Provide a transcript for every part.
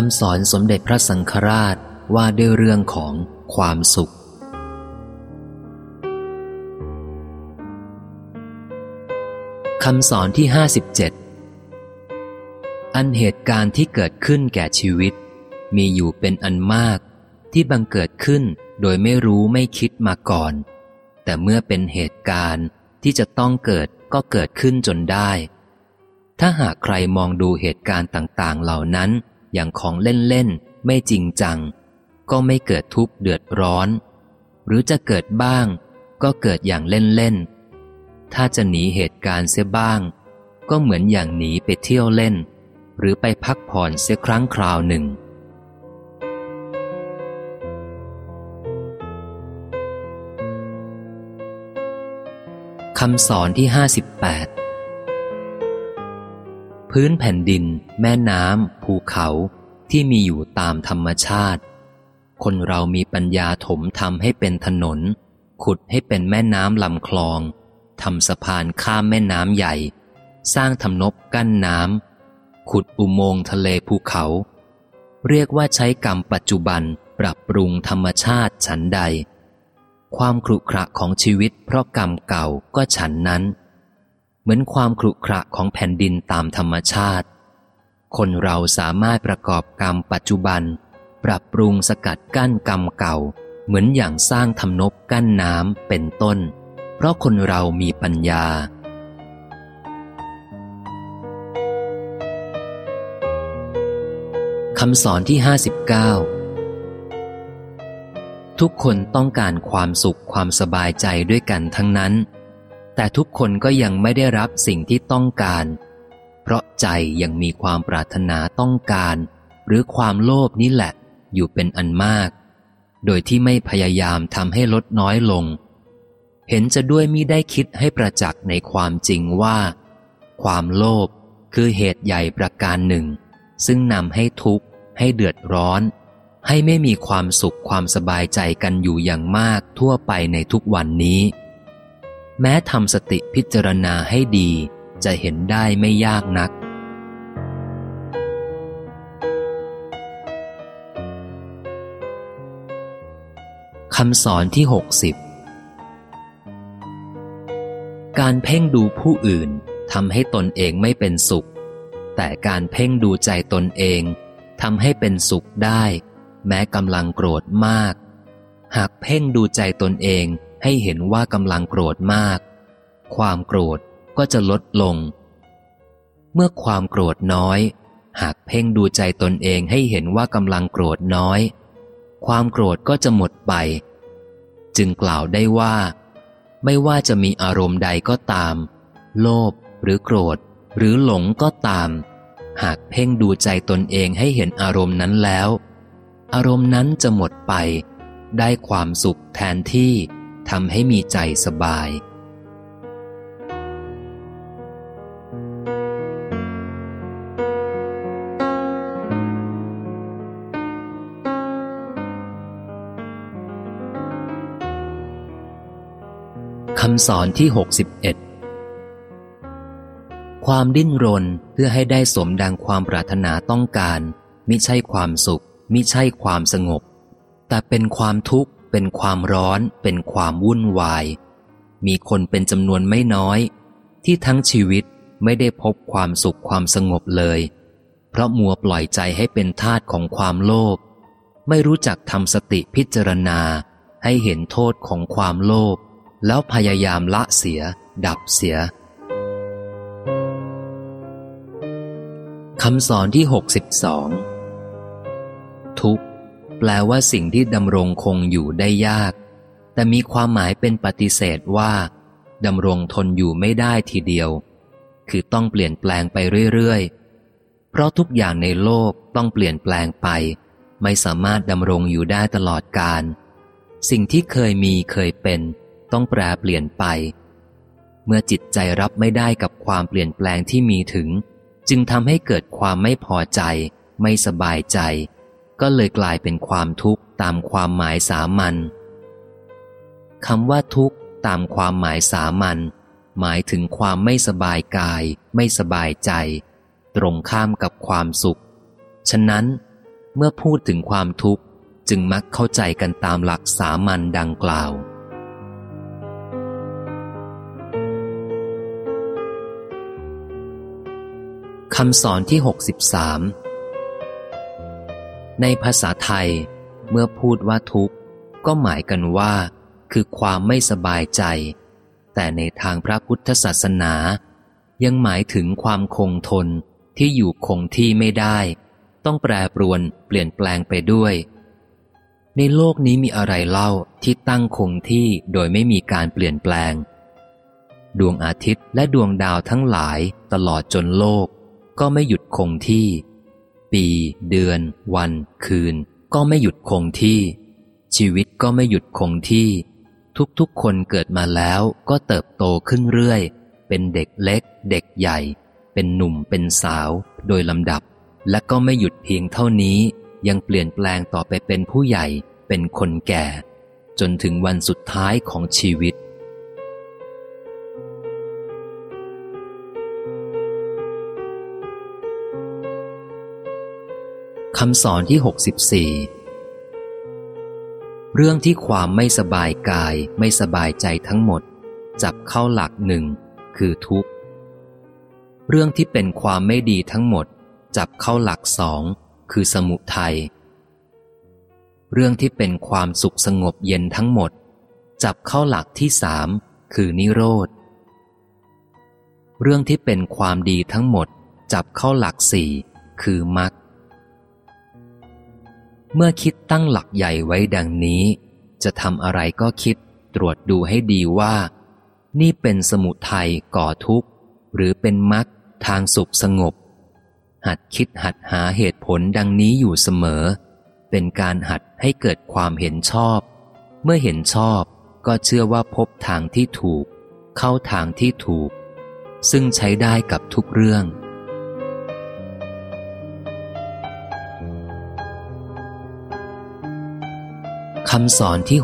คำสอนสมเด็จพระสังฆราชว่าด้วยเรื่องของความสุข คำสอนที่ห้าสิบเจ็ดอันเหตุการณ์ที่เกิดขึ้นแก่ชีวิต มีอยู่เป็นอันมากที่บังเกิดขึ้นโดยไม่รู้ไม่คิดมาก่อน แต่เมื่อเป็นเหตุการณ์ที่จะต้องเกิดก็เกิดขึ้นจนได้ ถ้าหากใครมองดูเหตุการณ์ต่าง ๆ เหล่านั้น อย่างของเล่นๆ ไม่จริงจัง ก็ไม่เกิดทุกข์เดือดร้อน หรือจะเกิดบ้าง ก็เกิดอย่างเล่นๆ ถ้าจะหนีเหตุการณ์เสียบ้าง ก็เหมือนอย่างหนีไปเที่ยวเล่น หรือไปพักผ่อนเสียครั้งคราวหนึ่งคำสอนที่ห้าสิบแปด พื้นแผ่นดิน แม่น้ำภูเขาที่มีอยู่ตามธรรมชาติ คนเรามีปัญญาถมทำให้เป็นถนน ขุดให้เป็นแม่น้ำลำคลองทำสะพานข้ามแม่น้ำใหญ่ สร้างทำนบกั้นน้ำขุดอุโมงค์ทะเลภูเขา เรียกว่าใช้กรรมปัจจุบันปรับปรุงธรรมชาติฉันใด ความครุขระของชีวิตเพราะกรรมเก่าก็ฉันนั้น เหมือนความครุขระของแผ่นดินตามธรรมชาติ คนเราสามารถประกอบกรรมปัจจุบัน ปรับปรุงสกัดกั้นกรรมเก่า เหมือนอย่างสร้างทำนบกั้นน้ำเป็นต้น เพราะคนเรามีปัญญาคำสอนที่ห้าสิบเก้าทุกคนต้องการความสุขความสบายใจด้วยกันทั้งนั้น แต่ทุกคนก็ยังไม่ได้รับสิ่งที่ต้องการ เพราะใจยังมีความปรารถนาต้องการ หรือความโลภนี่แหละ อยู่เป็นอันมาก โดยที่ไม่พยายามทำให้ลดน้อยลง เห็นจะด้วยมิได้คิดให้ประจักษ์ในความจริงว่า ความโลภคือเหตุใหญ่ประการหนึ่ง ซึ่งนำให้ทุกข์ ให้เดือดร้อน ให้ไม่มีความสุขความสบายใจกันอยู่อย่างมากทั่วไปในทุกวันนี้ แม้ทำสติพิจารณาให้ดีจะเห็นได้ไม่ยากนัก คำสอนที่หกสิบการเพ่งดูผู้อื่นทำให้ตนเองไม่เป็นสุข แต่การเพ่งดูใจตนเองทำให้เป็นสุขได้ แม้กำลังโกรธมาก หากเพ่งดูใจตนเอง ให้เห็นว่ากำลังโกรธมาก ความโกรธก็จะลดลง เมื่อความโกรธน้อย หากเพ่งดูใจตนเองให้เห็นว่ากำลังโกรธน้อย ความโกรธก็จะหมดไป จึงกล่าวได้ว่า ไม่ว่าจะมีอารมณ์ใดก็ตาม โลภหรือโกรธ หรือหลงก็ตาม หากเพ่งดูใจตนเองให้เห็นอารมณ์นั้นแล้ว อารมณ์นั้นจะหมดไป ได้ความสุขแทนที่ ทำให้มีใจสบาย คำสอนที่ 61 ความดิ้นรนเพื่อให้ได้สมดังความปรารถนาต้องการ มิใช่ความสุข มิใช่ความสงบ แต่เป็นความทุกข์ เป็นความร้อน เป็นความวุ่นวาย มีคนเป็นจำนวนไม่น้อย ที่ทั้งชีวิตไม่ได้พบความสุขความสงบเลย เพราะมัวปล่อยใจให้เป็นทาตของความโลภ ไม่รู้จักทำสติพิจารณาให้เห็นโทษของความโลภ แล้วพยายามละเสีย ดับเสียคำสอนที่ 62 ทุก แปลว่าสิ่งที่ดำรงคงอยู่ได้ยาก แต่มีความหมายเป็นปฏิเสธว่าดำรงทนอยู่ไม่ได้ทีเดียว คือต้องเปลี่ยนแปลงไปเรื่อยๆ เพราะทุกอย่างในโลกต้องเปลี่ยนแปลงไป ไม่สามารถดำรงอยู่ได้ตลอดกาล สิ่งที่เคยมีเคยเป็น ต้องแปรเปลี่ยนไป เมื่อจิตใจรับไม่ได้กับความเปลี่ยนแปลงที่มีถึง จึงทำให้เกิดความไม่พอใจ ไม่สบายใจ ก็เลยกลายเป็นความทุกข์ตามความหมายสามัญคำว่าทุกข์ตามความหมายสามัญหมายถึงความไม่สบายกาย ไม่สบายใจ ตรงข้ามกับความสุข ฉะนั้น เมื่อพูดถึงความทุกข์จึงมักเข้าใจกันตามหลักสามัญดังกล่าว คำสอนที่ 63 ในภาษาไทย เมื่อพูดว่าทุกข์ ก็หมายกันว่า คือความไม่สบายใจ แต่ในทางพระพุทธศาสนา ยังหมายถึงความคงทนที่อยู่คงที่ไม่ได้ ต้องแปรปรวนเปลี่ยนแปลงไปด้วย ในโลกนี้มีอะไรเล่าที่ตั้งคงที่โดยไม่มีการเปลี่ยนแปลง ดวงอาทิตย์และดวงดาวทั้งหลายตลอดจนโลก ก็ไม่หยุดคงที่ ปี เดือน วัน คืน ก็ไม่หยุดคงที่ ชีวิตก็ไม่หยุดคงที่ ทุกๆคนเกิดมาแล้วก็เติบโตขึ้นเรื่อย เป็นเด็กเล็ก เด็กใหญ่ เป็นหนุ่มเป็นสาว โดยลำดับ และก็ไม่หยุดเพียงเท่านี้ ยังเปลี่ยนแปลงต่อไปเป็นผู้ใหญ่ เป็นคนแก่ จนถึงวันสุดท้ายของชีวิต คำสอนที่ 64 เรื่องที่ความไม่สบายกายไม่สบายใจทั้งหมด จับเข้าหลักหนึ่งคือทุกข์ เรื่องที่เป็นความไม่ดีทั้งหมด จับเข้าหลักสองคือสมุทัยเรื่องที่เป็นความสุขสงบเย็นทั้งหมด จับเข้าหลักที่สามคือนิโรธ เรื่องที่เป็นความดีทั้งหมด จับเข้าหลักสี่คือมรรค เมื่อคิดตั้งหลักใหญ่ไว้ดังนี้ จะทำอะไรก็คิดตรวจดูให้ดีว่า นี่เป็นสมุทัยก่อทุกข์ หรือเป็นมรรคทางสุขสงบ หัดคิดหัดหาเหตุผลดังนี้อยู่เสมอ เป็นการหัดให้เกิดความเห็นชอบ เมื่อเห็นชอบก็เชื่อว่าพบทางที่ถูก เข้าทางที่ถูก ซึ่งใช้ได้กับทุกเรื่อง คำสอนที่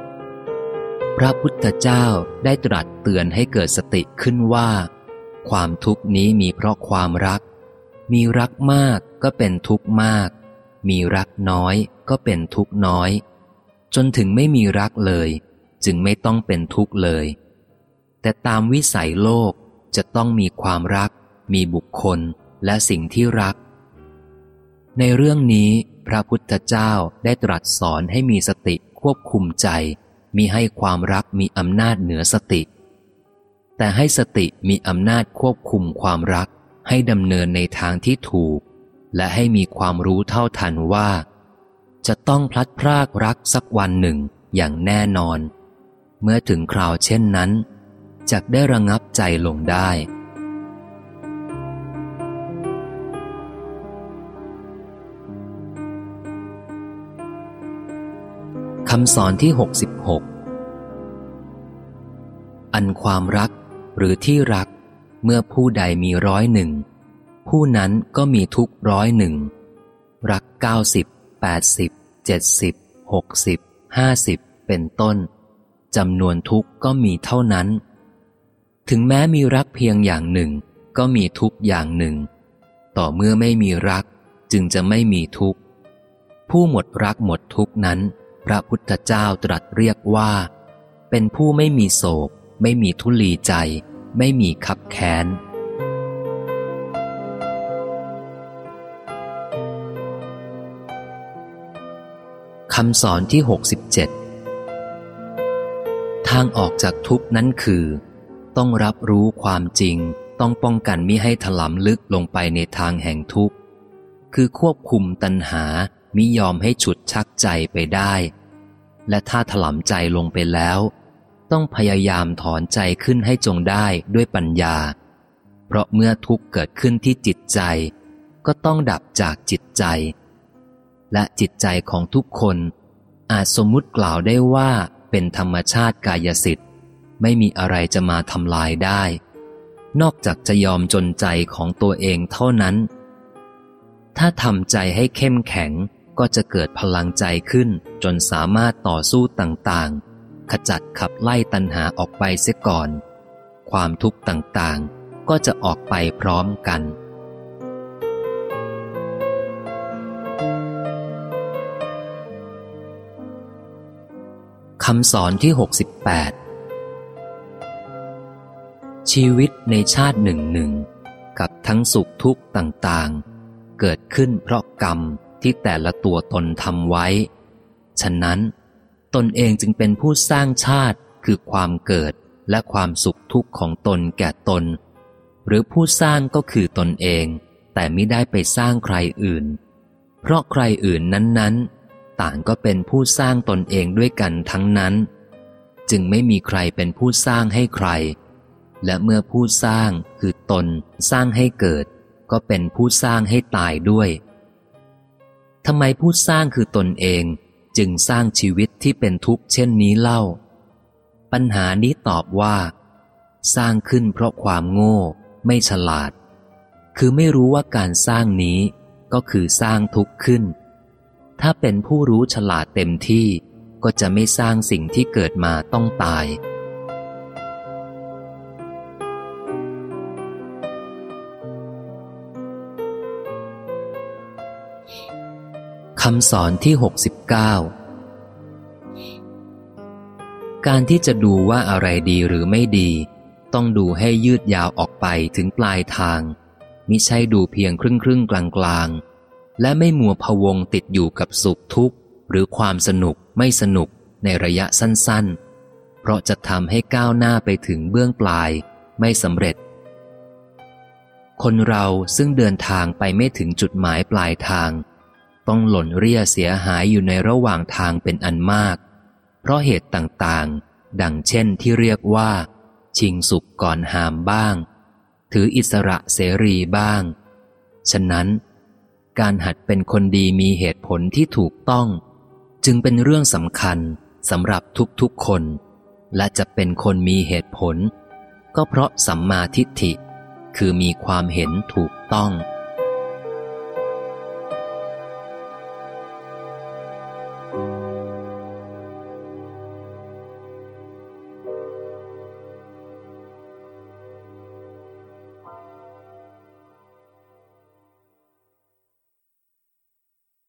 65 พระพุทธเจ้าได้ตรัสเตือนให้เกิดสติขึ้นว่า ความทุกข์นี้มีเพราะความรัก มีรักมากก็เป็นทุกข์มาก มีรักน้อยก็เป็นทุกข์น้อย จนถึงไม่มีรักเลย จึงไม่ต้องเป็นทุกข์เลย แต่ตามวิสัยโลกจะต้องมีความรัก มีบุคคลและสิ่งที่รัก ในเรื่องนี้พระพุทธเจ้าได้ตรัสสอนให้มีสติควบคุมใจมีให้ความรักมีอำนาจเหนือสติ แต่ให้สติมีอำนาจควบคุมความรักให้ดำเนินในทางที่ถูก และให้มีความรู้เท่าทันว่า จะต้องพลัดพรากรักสักวันหนึ่งอย่างแน่นอน เมื่อถึงคราวเช่นนั้นจะได้ระงับใจลงได้ คำสอนที่ 66 อันความรักหรือที่รักเมื่อผู้ใดมีร้อยหนึ่ง ผู้นั้นก็มีทุกร้อยหนึ่ง รักเก้าสิบแปดสิบเจ็ดสิบหกสิบห้าสิบเป็นต้นจำนวนทุกก็มีเท่านั้น ถึงแม้มีรักเพียงอย่างหนึ่ง ก็มีทุกอย่างหนึ่ง ต่อเมื่อไม่มีรักจึงจะไม่มีทุกผู้หมดรักหมดทุกนั้น พระพุทธเจ้าตรัสเรียกว่า เป็นผู้ไม่มีโศก ไม่มีทุลีใจ ไม่มีขับแค้น คำสอนที่ 67 ทางออกจากทุกนั้นคือ ต้องรับรู้ความจริง ต้องป้องกันมิให้ถลำลึกลงไปในทางแห่งทุกข์ คือควบคุมตัณหา มิยอมให้ฉุดชักใจไปได้ และถ้าถลำใจลงไปแล้ว ต้องพยายามถอนใจขึ้นให้จงได้ด้วยปัญญา เพราะเมื่อทุกข์เกิดขึ้นที่จิตใจ ก็ต้องดับจากจิตใจ และจิตใจของทุกคน อาจสมมุติกล่าวได้ว่าเป็นธรรมชาติกายสิทธิ์ไม่มีอะไรจะมาทำลายได้ นอกจากจะยอมจนใจของตัวเองเท่านั้น ถ้าทำใจให้เข้มแข็ง ก็จะเกิดพลังใจขึ้นจนสามารถต่อสู้ต่างๆ ขจัดขับไล่ตัณหาออกไปเสียก่อน ความทุกข์ต่างๆ ก็จะออกไปพร้อมกัน คำสอนที่ 68 ชีวิตในชาติหนึ่งหนึ่งกับทั้งสุขทุกข์ต่างๆ เกิดขึ้นเพราะกรรม ที่แต่ละตัวตนทำไว้ ฉะนั้น ตนเองจึงเป็นผู้สร้างชาติคือความเกิดและความสุขทุกข์ของตนแก่ตน หรือผู้สร้างก็คือตนเอง แต่ไม่ได้ไปสร้างใครอื่น เพราะใครอื่นนั้นๆ ต่างก็เป็นผู้สร้างตนเองด้วยกันทั้งนั้น จึงไม่มีใครเป็นผู้สร้างให้ใคร และเมื่อผู้สร้างคือตนสร้างให้เกิด ก็เป็นผู้สร้างให้ตายด้วย ทำไมผู้สร้างคือตนเอง จึงสร้างชีวิตที่เป็นทุกข์เช่นนี้เล่า ปัญหานี้ตอบว่า สร้างขึ้นเพราะความโง่ ไม่ฉลาด คือไม่รู้ว่าการสร้างนี้ก็คือสร้างทุกข์ขึ้น ถ้าเป็นผู้รู้ฉลาดเต็มที่ก็จะไม่สร้างสิ่งที่เกิดมาต้องตาย คำสอนที่ 69 การที่จะดูว่าอะไรดีหรือไม่ดี ต้องดูให้ยืดยาวออกไปถึงปลายทาง มิใช่ดูเพียงครึ่งครึ่งกลางกลางและไม่มัวพวงติดอยู่กับสุขทุกข์ หรือความสนุกไม่สนุกในระยะสั้น ๆ เพราะจะทำให้ก้าวหน้าไปถึงเบื้องปลายไม่สำเร็จ คนเราซึ่งเดินทางไปไม่ถึงจุดหมายปลายทาง ต้องหล่นเรียเสียหายอยู่ในระหว่างทางเป็นอันมาก เพราะเหตุต่างๆ ดังเช่นที่เรียกว่า ชิงสุขก่อนหามบ้าง ถืออิสระเสรีบ้าง ฉะนั้น การหัดเป็นคนดีมีเหตุผลที่ถูกต้อง จึงเป็นเรื่องสำคัญสำหรับทุกๆคน และจะเป็นคนมีเหตุผล ก็เพราะสัมมาทิฏฐิ คือมีความเห็นถูกต้อง